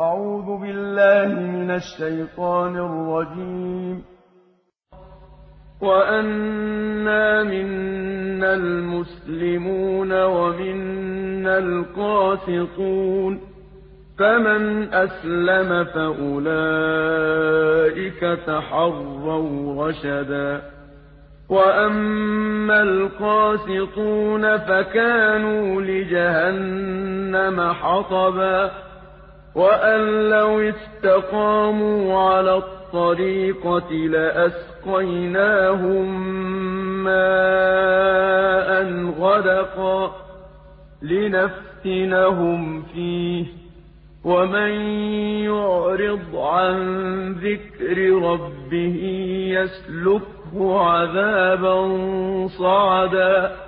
أعوذ بالله من الشيطان الرجيم. وأنا منا المسلمون ومنا القاسطون. فمن أسلم فأولئك تحروا رشدا. وأما القاسطون فكانوا لجهنم حطبا. وأن لو استقاموا على الطريقة لأسقيناهم ماء غدقا لنفتنهم فيه. ومن يعرض عن ذكر ربه يسلكه عذابا صعدا.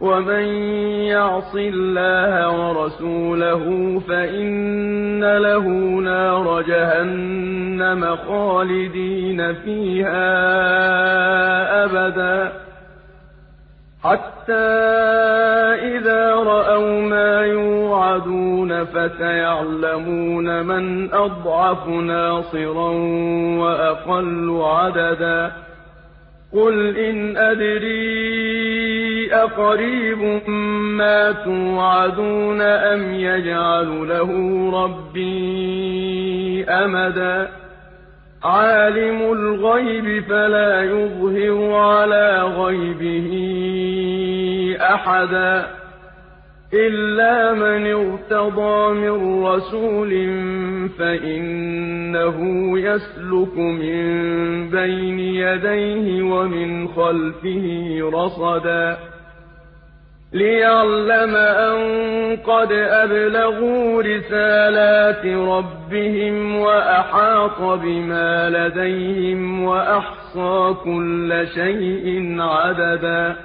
ومن يعص الله ورسوله فإن له نار جهنم خالدين فيها أبدا حتى إذا رأوا ما يوعدون فسيعلمون من أضعف ناصرا وأقل عددا قل إن أدري أقريب ما توعدون أم يجعل له ربي أمدا عالم الغيب فلا يظهر على غيبه أحدا إلا من ارتضى من رسول فإنه يسلك من بين يديه ومن خلفه رصدا ليعلم أن قد أبلغوا رسالات ربهم وأحاط بما لديهم وأحصى كل شيء عددا